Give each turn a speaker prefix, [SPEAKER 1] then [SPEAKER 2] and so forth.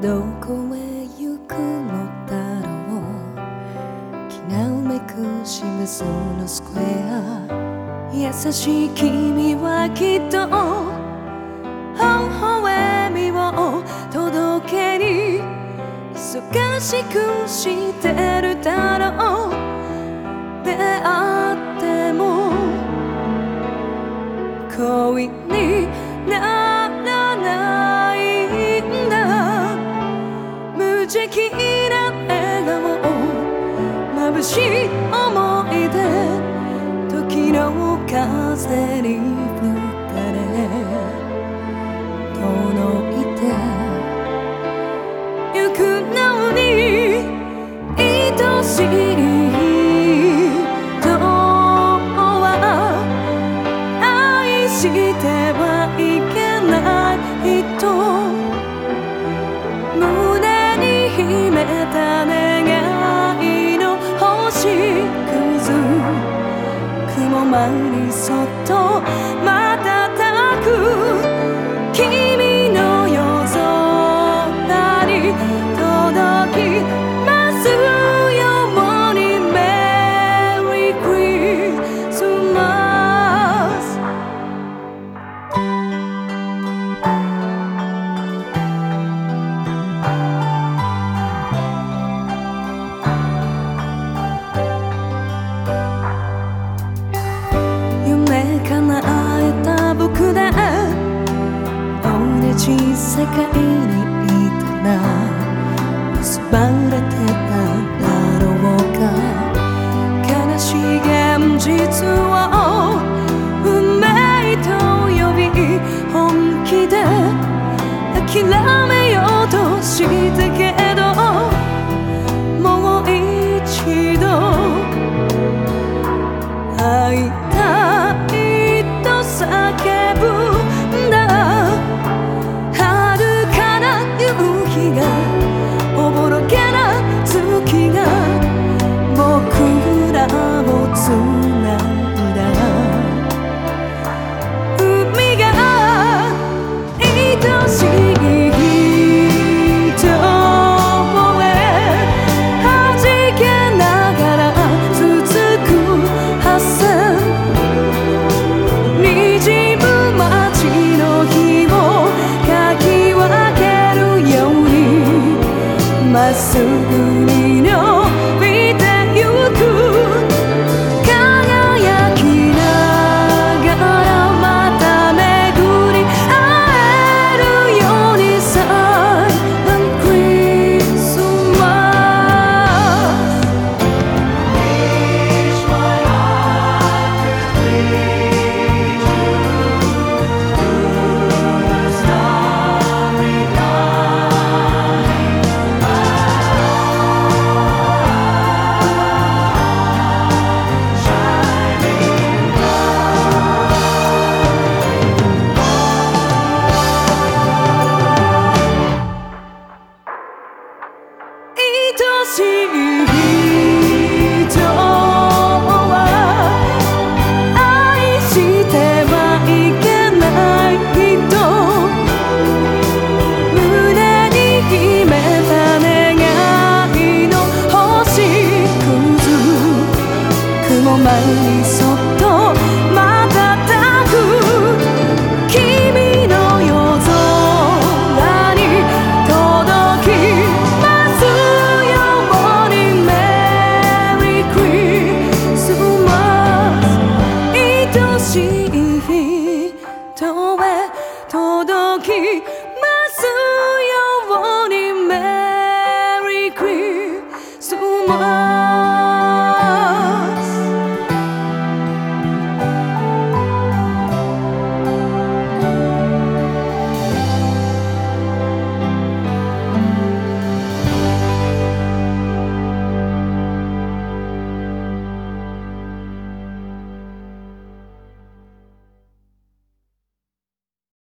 [SPEAKER 1] どこへ行くのだろう気なうめく渋そのスクエア優しい君はきっと微笑みを届けに忙しくしてるだろう風に吹かれ届いてゆくのに愛しい雲間にそっと瞬く同じ世界にいたら結ばれてただろうか。悲しい現実を運命と呼び本気で諦めまい。